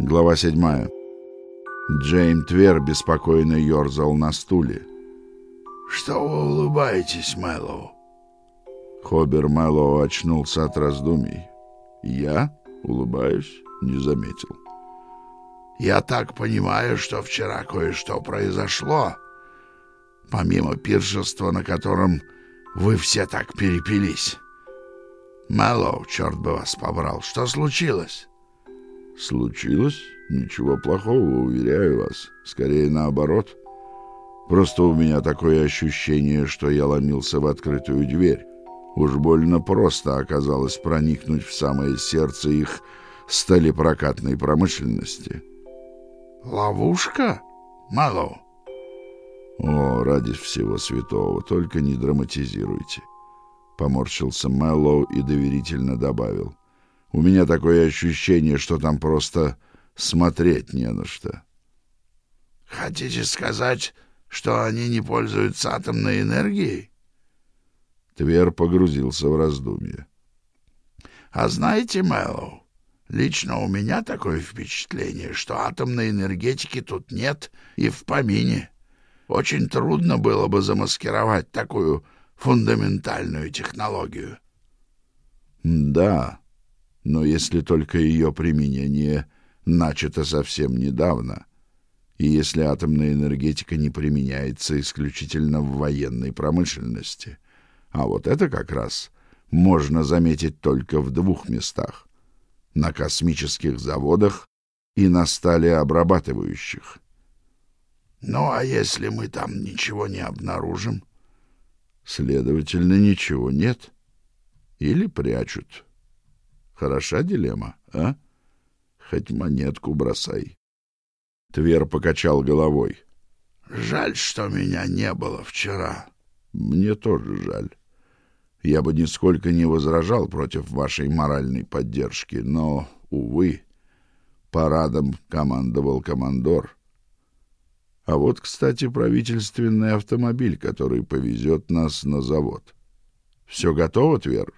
Глава седьмая. Джейм Твер беспокойно ерзал на стуле. «Что вы улыбаетесь, Мэллоу?» Хобер Мэллоу очнулся от раздумий. «Я? Улыбаюсь?» Не заметил. «Я так понимаю, что вчера кое-что произошло, помимо пиршества, на котором вы все так перепились. Мэллоу, черт бы вас побрал, что случилось?» Случилось? Ничего плохого, уверяю вас. Скорее наоборот. Просто у меня такое ощущение, что я ломился в открытую дверь. Уж больно просто оказалось проникнуть в самое сердце их сталепрокатной промышленности. «Ловушка? Мэллоу?» «О, ради всего святого, только не драматизируйте!» Поморщился Мэллоу и доверительно добавил. У меня такое ощущение, что там просто смотреть не на что. Хотите сказать, что они не пользуются атомной энергией? Твер погрузился в раздумье. А знаете, Мэллоу, лично у меня такое впечатление, что атомной энергетики тут нет и в помине. Очень трудно было бы замаскировать такую фундаментальную технологию. Да, но если только ее применение начато совсем недавно, и если атомная энергетика не применяется исключительно в военной промышленности. А вот это как раз можно заметить только в двух местах — на космических заводах и на сталеобрабатывающих. Ну, а если мы там ничего не обнаружим? Следовательно, ничего нет. Или прячут. Хороша дилемма, а? Хоть монетку бросай. Твер покачал головой. Жаль, что меня не было вчера. Мне тоже жаль. Я бы нисколько не возражал против вашей моральной поддержки, но, увы, парадом командовал командор. А вот, кстати, правительственный автомобиль, который повезет нас на завод. Все готово, Твер?